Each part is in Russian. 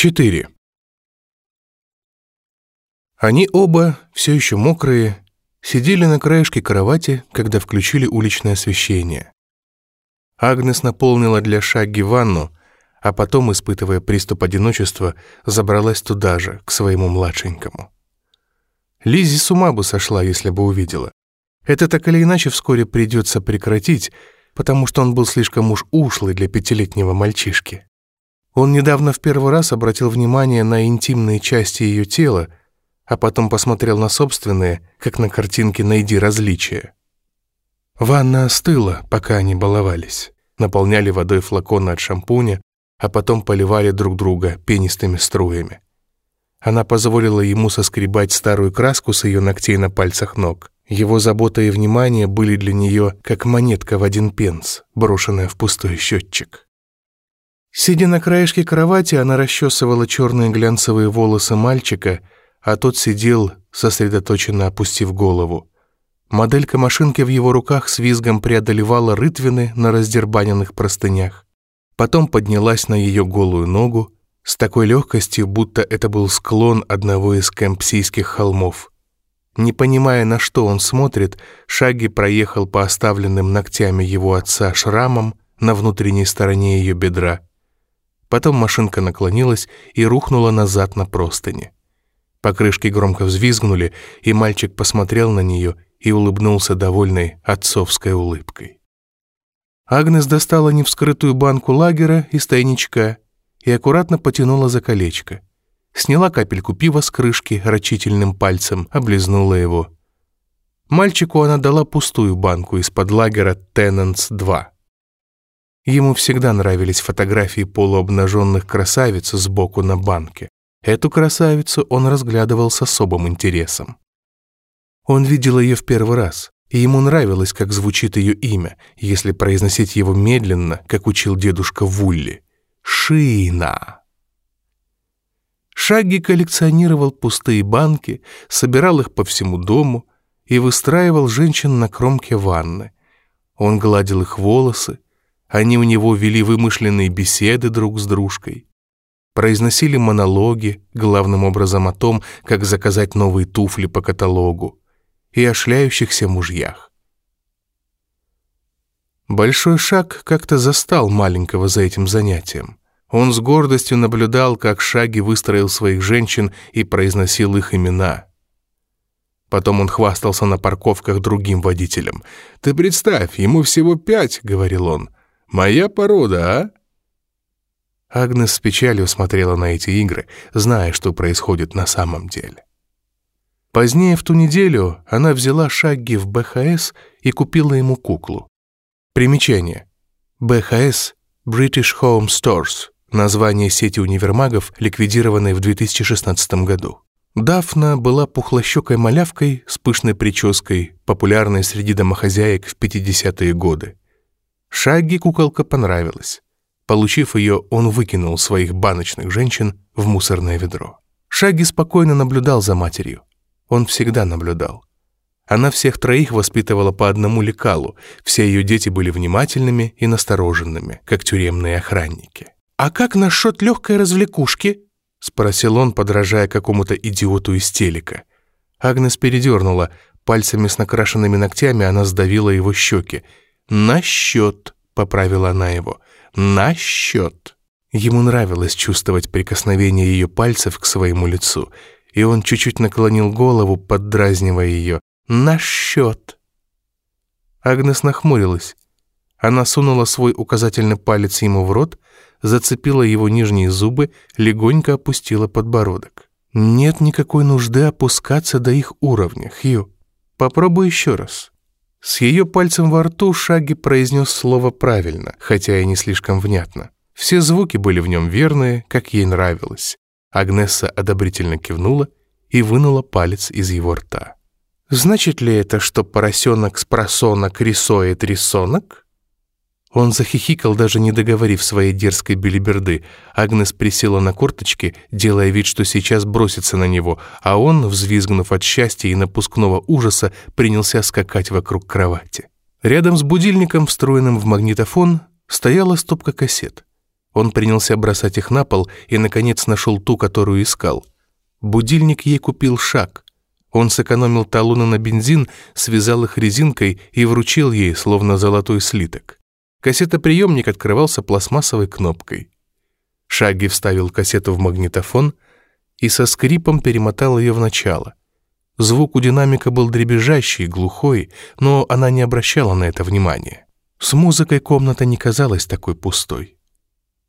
4. Они оба, все еще мокрые, сидели на краешке кровати, когда включили уличное освещение. Агнес наполнила для Шагги ванну, а потом, испытывая приступ одиночества, забралась туда же, к своему младшенькому. Лизи с ума бы сошла, если бы увидела. Это так или иначе вскоре придется прекратить, потому что он был слишком уж ушлый для пятилетнего мальчишки. Он недавно в первый раз обратил внимание на интимные части ее тела, а потом посмотрел на собственные, как на картинке «Найди различия». Ванна остыла, пока они баловались. Наполняли водой флаконы от шампуня, а потом поливали друг друга пенистыми струями. Она позволила ему соскребать старую краску с ее ногтей на пальцах ног. Его забота и внимание были для нее как монетка в один пенс, брошенная в пустой счетчик. Сидя на краешке кровати, она расчесывала черные глянцевые волосы мальчика, а тот сидел, сосредоточенно опустив голову. Моделька машинки в его руках с визгом преодолевала рытвины на раздербаненных простынях. Потом поднялась на ее голую ногу с такой легкостью, будто это был склон одного из кемпсийских холмов. Не понимая, на что он смотрит, Шаги проехал по оставленным ногтями его отца шрамам на внутренней стороне ее бедра. Потом машинка наклонилась и рухнула назад на простыни. Покрышки громко взвизгнули, и мальчик посмотрел на нее и улыбнулся довольной отцовской улыбкой. Агнес достала невскрытую банку лагера из тайничка и аккуратно потянула за колечко. Сняла капельку пива с крышки рачительным пальцем, облизнула его. Мальчику она дала пустую банку из-под лагера «Теннанс-2». Ему всегда нравились фотографии полуобнаженных красавиц сбоку на банке. Эту красавицу он разглядывал с особым интересом. Он видел ее в первый раз, и ему нравилось, как звучит ее имя, если произносить его медленно, как учил дедушка Вулли. Шина. Шаги коллекционировал пустые банки, собирал их по всему дому и выстраивал женщин на кромке ванны. Он гладил их волосы, они у него вели вымышленные беседы друг с дружкой, произносили монологи, главным образом о том, как заказать новые туфли по каталогу, и о шляющихся мужьях. Большой шаг как-то застал маленького за этим занятием. Он с гордостью наблюдал, как Шаги выстроил своих женщин и произносил их имена. Потом он хвастался на парковках другим водителям. «Ты представь, ему всего пять», — говорил он, — Моя порода, а?» Агнес с печалью смотрела на эти игры, зная, что происходит на самом деле. Позднее в ту неделю она взяла Шагги в БХС и купила ему куклу. Примечание. БХС – British Home Stores, название сети универмагов, ликвидированной в 2016 году. Дафна была пухлощекой малявкой с пышной прической, популярной среди домохозяек в 50-е годы. Шагги куколка понравилась. Получив ее, он выкинул своих баночных женщин в мусорное ведро. Шагги спокойно наблюдал за матерью. Он всегда наблюдал. Она всех троих воспитывала по одному лекалу, все ее дети были внимательными и настороженными, как тюремные охранники. «А как насчет легкой развлекушки?» — спросил он, подражая какому-то идиоту из телека. Агнес передернула, пальцами с накрашенными ногтями она сдавила его щеки, «На счет», — поправила она его, — «на счет». Ему нравилось чувствовать прикосновение ее пальцев к своему лицу, и он чуть-чуть наклонил голову, поддразнивая ее. «На счет». Агнес нахмурилась. Она сунула свой указательный палец ему в рот, зацепила его нижние зубы, легонько опустила подбородок. «Нет никакой нужды опускаться до их уровня, Хью. Попробуй еще раз». С ее пальцем во рту Шаги произнес слово правильно, хотя и не слишком внятно. Все звуки были в нем верные, как ей нравилось. Агнесса одобрительно кивнула и вынула палец из его рта. «Значит ли это, что поросенок с просонок рисует рисонок?» Он захихикал, даже не договорив своей дерзкой белиберды. Агнес присела на корточки, делая вид, что сейчас бросится на него, а он, взвизгнув от счастья и напускного ужаса, принялся скакать вокруг кровати. Рядом с будильником, встроенным в магнитофон, стояла стопка кассет. Он принялся бросать их на пол и, наконец, нашел ту, которую искал. Будильник ей купил шаг. Он сэкономил талоны на бензин, связал их резинкой и вручил ей, словно золотой слиток. Кассетоприемник открывался пластмассовой кнопкой. Шаги вставил кассету в магнитофон и со скрипом перемотал ее в начало. Звук у динамика был дребезжащий, глухой, но она не обращала на это внимания. С музыкой комната не казалась такой пустой.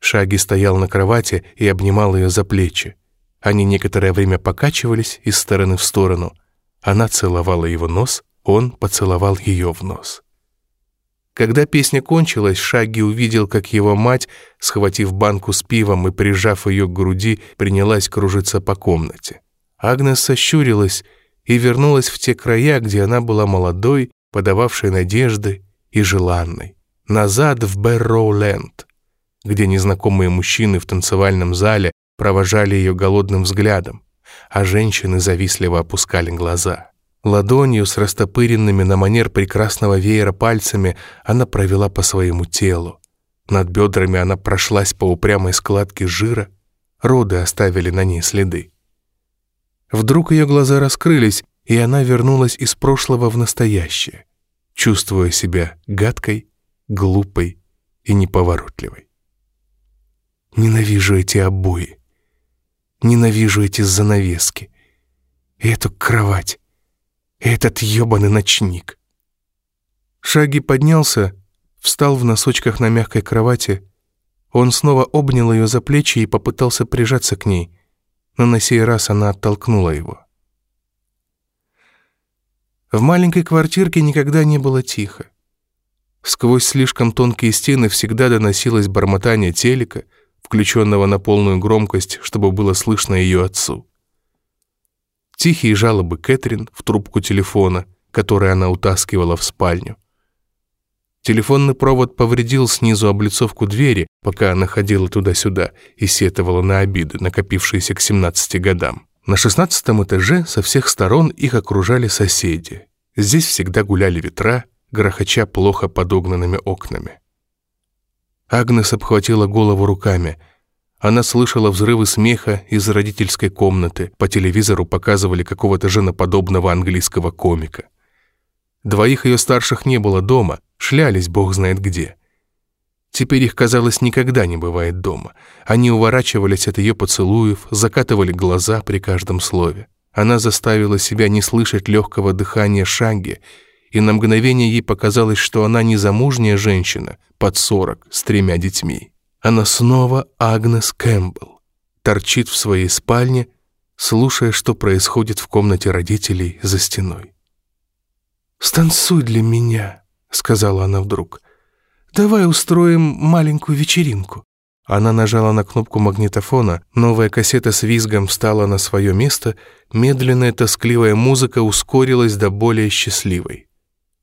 Шаги стоял на кровати и обнимал ее за плечи. Они некоторое время покачивались из стороны в сторону. Она целовала его нос, он поцеловал ее в нос. Когда песня кончилась, Шаги увидел, как его мать, схватив банку с пивом и прижав ее к груди, принялась кружиться по комнате. Агнес сощурилась и вернулась в те края, где она была молодой, подававшей надежды и желанной. Назад в Бэрроуленд где незнакомые мужчины в танцевальном зале провожали ее голодным взглядом, а женщины завистливо опускали глаза. Ладонью с растопыренными на манер прекрасного веера пальцами она провела по своему телу. Над бедрами она прошлась по упрямой складке жира, роды оставили на ней следы. Вдруг ее глаза раскрылись, и она вернулась из прошлого в настоящее, чувствуя себя гадкой, глупой и неповоротливой. Ненавижу эти обои. Ненавижу эти занавески. И эту кровать. Этот ёбаный ночник. Шаги поднялся, встал в носочках на мягкой кровати. Он снова обнял ее за плечи и попытался прижаться к ней, но на сей раз она оттолкнула его. В маленькой квартирке никогда не было тихо. Сквозь слишком тонкие стены всегда доносилось бормотание телека, включенного на полную громкость, чтобы было слышно ее отцу. Тихие жалобы Кэтрин в трубку телефона, который она утаскивала в спальню. Телефонный провод повредил снизу облицовку двери, пока она ходила туда-сюда и сетовала на обиды, накопившиеся к 17 годам. На шестнадцатом этаже со всех сторон их окружали соседи. Здесь всегда гуляли ветра, грохоча плохо подогнанными окнами. Агнес обхватила голову руками. Она слышала взрывы смеха из родительской комнаты. По телевизору показывали какого-то женоподобного английского комика. Двоих ее старших не было дома, шлялись бог знает где. Теперь их, казалось, никогда не бывает дома. Они уворачивались от ее поцелуев, закатывали глаза при каждом слове. Она заставила себя не слышать легкого дыхания Шаги и на мгновение ей показалось, что она незамужняя женщина, под сорок, с тремя детьми. Она снова Агнес Кэмпбелл, торчит в своей спальне, слушая, что происходит в комнате родителей за стеной. «Станцуй для меня», — сказала она вдруг. «Давай устроим маленькую вечеринку». Она нажала на кнопку магнитофона, новая кассета с визгом встала на свое место, медленная тоскливая музыка ускорилась до более счастливой.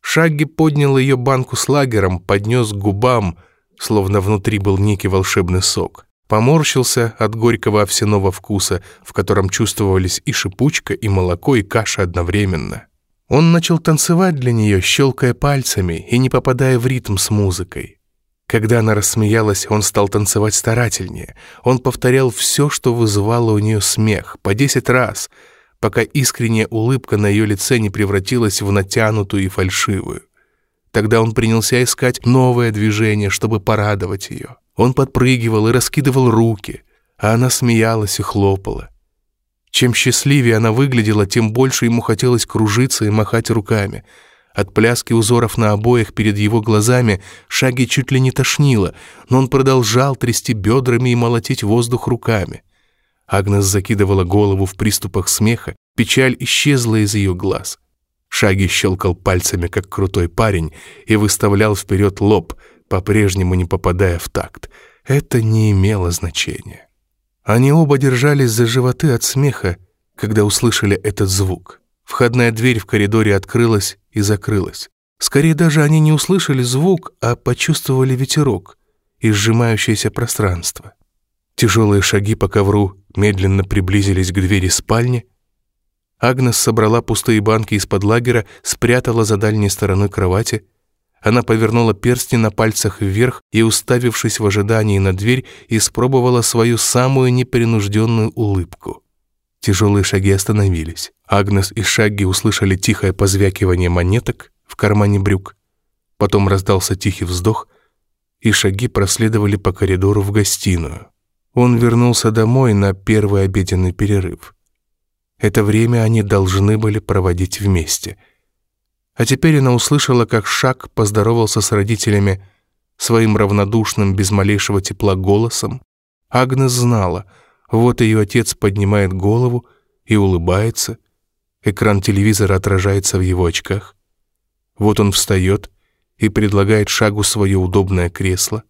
Шагги поднял ее банку с лагером, поднес к губам, словно внутри был некий волшебный сок. Поморщился от горького овсяного вкуса, в котором чувствовались и шипучка, и молоко, и каша одновременно. Он начал танцевать для нее, щелкая пальцами и не попадая в ритм с музыкой. Когда она рассмеялась, он стал танцевать старательнее. Он повторял все, что вызывало у нее смех, по десять раз — пока искренняя улыбка на ее лице не превратилась в натянутую и фальшивую. Тогда он принялся искать новое движение, чтобы порадовать ее. Он подпрыгивал и раскидывал руки, а она смеялась и хлопала. Чем счастливее она выглядела, тем больше ему хотелось кружиться и махать руками. От пляски узоров на обоях перед его глазами шаги чуть ли не тошнило, но он продолжал трясти бедрами и молотить воздух руками. Агнес закидывала голову в приступах смеха, печаль исчезла из ее глаз. Шаги щелкал пальцами, как крутой парень, и выставлял вперед лоб, по-прежнему не попадая в такт. Это не имело значения. Они оба держались за животы от смеха, когда услышали этот звук. Входная дверь в коридоре открылась и закрылась. Скорее даже они не услышали звук, а почувствовали ветерок и сжимающееся пространство. Тяжелые шаги по ковру медленно приблизились к двери спальни. Агнес собрала пустые банки из-под лагера, спрятала за дальней стороной кровати. Она повернула перстни на пальцах вверх и, уставившись в ожидании на дверь, испробовала свою самую непринужденную улыбку. Тяжелые шаги остановились. Агнес и Шагги услышали тихое позвякивание монеток в кармане брюк. Потом раздался тихий вздох, и шаги проследовали по коридору в гостиную. Он вернулся домой на первый обеденный перерыв. Это время они должны были проводить вместе. А теперь она услышала, как Шаг поздоровался с родителями своим равнодушным, без малейшего тепла голосом. Агнес знала, вот ее отец поднимает голову и улыбается, экран телевизора отражается в его очках. Вот он встает и предлагает Шагу свое удобное кресло.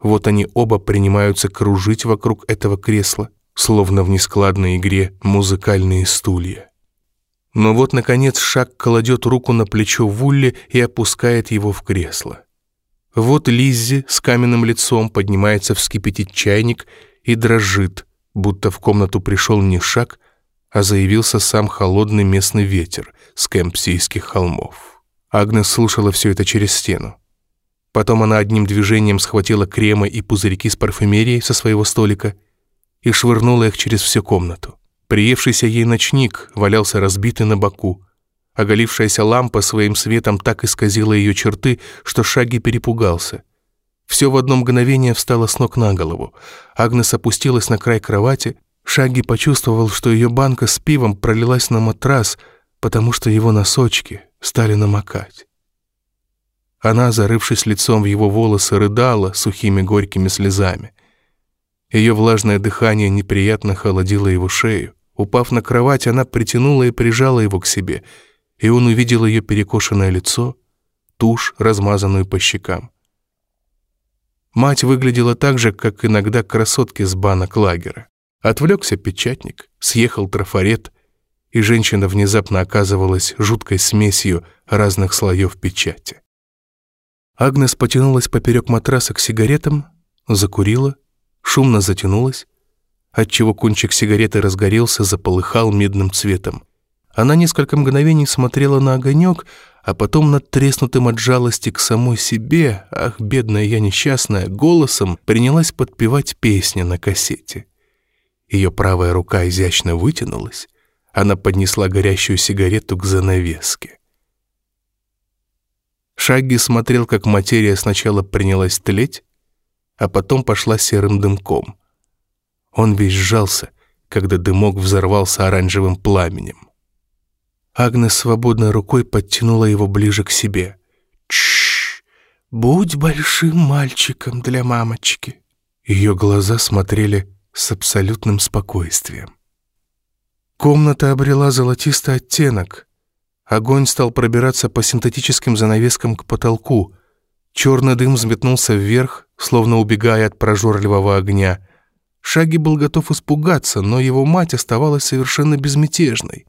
Вот они оба принимаются кружить вокруг этого кресла словно в нескладной игре музыкальные стулья. Но вот, наконец, Шаг кладет руку на плечо Вулли и опускает его в кресло. Вот Лиззи с каменным лицом поднимается вскипятить чайник и дрожит, будто в комнату пришел не Шаг, а заявился сам холодный местный ветер с кемпсийских холмов. Агнес слушала все это через стену. Потом она одним движением схватила кремы и пузырьки с парфюмерией со своего столика — и швырнула их через всю комнату. Приевшийся ей ночник валялся разбитый на боку. Оголившаяся лампа своим светом так исказила ее черты, что Шаги перепугался. Все в одно мгновение встало с ног на голову. Агнес опустилась на край кровати. Шаги почувствовал, что ее банка с пивом пролилась на матрас, потому что его носочки стали намокать. Она, зарывшись лицом в его волосы, рыдала сухими горькими слезами. Ее влажное дыхание неприятно холодило его шею. Упав на кровать, она притянула и прижала его к себе, и он увидел ее перекошенное лицо, тушь, размазанную по щекам. Мать выглядела так же, как иногда красотки с банок лагера. Отвлекся печатник, съехал трафарет, и женщина внезапно оказывалась жуткой смесью разных слоев печати. Агнес потянулась поперек матраса к сигаретам, закурила, шумно затянулась, отчего кончик сигареты разгорелся, заполыхал медным цветом. Она несколько мгновений смотрела на огонек, а потом над треснутым от жалости к самой себе, ах, бедная я несчастная, голосом принялась подпевать песни на кассете. Ее правая рука изящно вытянулась, она поднесла горящую сигарету к занавеске. Шагги смотрел, как материя сначала принялась тлеть, а потом пошла серым дымком. Он весь сжался, когда дымок взорвался оранжевым пламенем. Агнес свободной рукой подтянула его ближе к себе. «Тш! Будь большим мальчиком для мамочки!» Ее глаза смотрели с абсолютным спокойствием. Комната обрела золотистый оттенок. Огонь стал пробираться по синтетическим занавескам к потолку. Черный дым взметнулся вверх, словно убегая от прожорливого огня. Шаги был готов испугаться, но его мать оставалась совершенно безмятежной.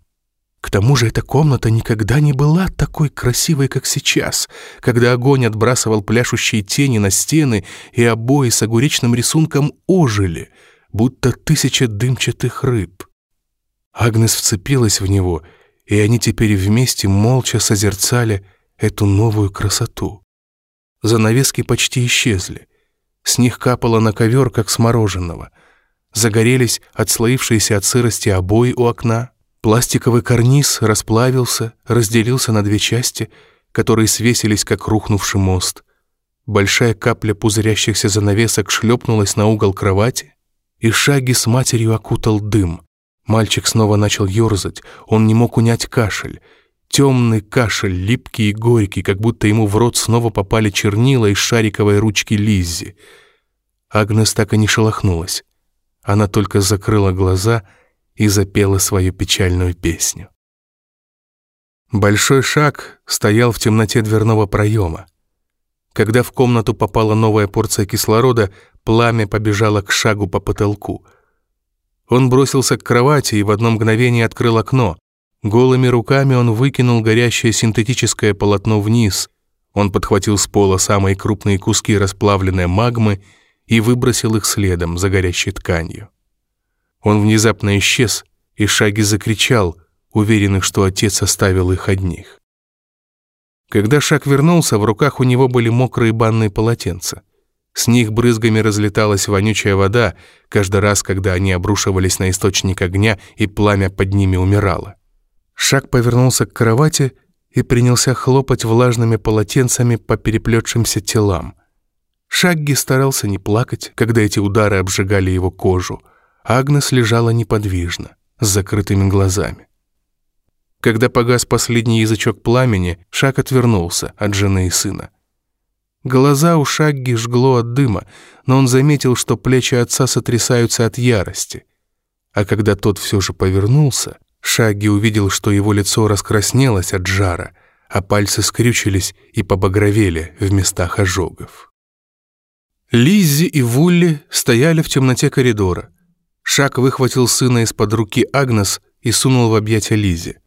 К тому же эта комната никогда не была такой красивой, как сейчас, когда огонь отбрасывал пляшущие тени на стены, и обои с огуречным рисунком ожили, будто тысяча дымчатых рыб. Агнес вцепилась в него, и они теперь вместе молча созерцали эту новую красоту. Занавески почти исчезли. С них капало на ковер, как с мороженого. Загорелись отслоившиеся от сырости обои у окна. Пластиковый карниз расплавился, разделился на две части, которые свесились, как рухнувший мост. Большая капля пузырящихся занавесок шлепнулась на угол кровати, и шаги с матерью окутал дым. Мальчик снова начал ерзать, он не мог унять кашель. Темный кашель, липкий и горький, как будто ему в рот снова попали чернила из шариковой ручки Лиззи. Агнес так и не шелохнулась. Она только закрыла глаза и запела свою печальную песню. Большой шаг стоял в темноте дверного проема. Когда в комнату попала новая порция кислорода, пламя побежало к шагу по потолку. Он бросился к кровати и в одно мгновение открыл окно. Голыми руками он выкинул горящее синтетическое полотно вниз. Он подхватил с пола самые крупные куски расплавленной магмы и выбросил их следом за горящей тканью. Он внезапно исчез, и Шаги закричал, уверенный, что отец оставил их одних. Когда Шак вернулся, в руках у него были мокрые банные полотенца. С них брызгами разлеталась вонючая вода, каждый раз, когда они обрушивались на источник огня, и пламя под ними умирало. Шак повернулся к кровати и принялся хлопать влажными полотенцами по переплетшимся телам. Шагги старался не плакать, когда эти удары обжигали его кожу. Агнес лежала неподвижно, с закрытыми глазами. Когда погас последний язычок пламени, Шак отвернулся от жены и сына. Глаза у Шагги жгло от дыма, но он заметил, что плечи отца сотрясаются от ярости. А когда тот все же повернулся, Шагги увидел, что его лицо раскраснелось от жара, а пальцы скрючились и побагровели в местах ожогов. Лиззи и Вулли стояли в темноте коридора. Шаг выхватил сына из-под руки Агнес и сунул в объятия Лизи.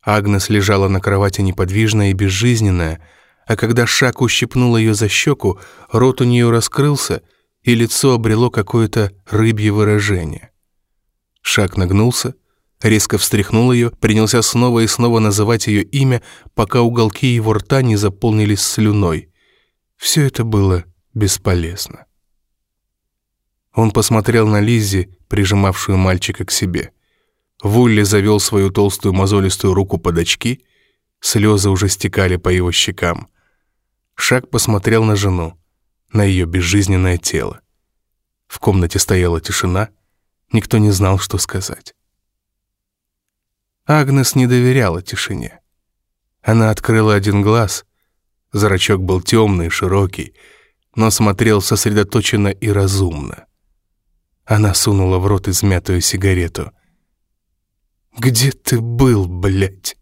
Агнес лежала на кровати неподвижная и безжизненная, а когда Шак ущипнул ее за щеку, рот у нее раскрылся, и лицо обрело какое-то рыбье выражение. Шак нагнулся, резко встряхнул ее, принялся снова и снова называть ее имя, пока уголки его рта не заполнились слюной. Все это было бесполезно. Он посмотрел на Лиззи, прижимавшую мальчика к себе. Вулли завел свою толстую мозолистую руку под очки, слезы уже стекали по его щекам. Шаг посмотрел на жену, на ее безжизненное тело. В комнате стояла тишина, никто не знал, что сказать. Агнес не доверяла тишине. Она открыла один глаз, зрачок был темный, широкий, но смотрел сосредоточенно и разумно. Она сунула в рот измятую сигарету — где ты был, блядь?»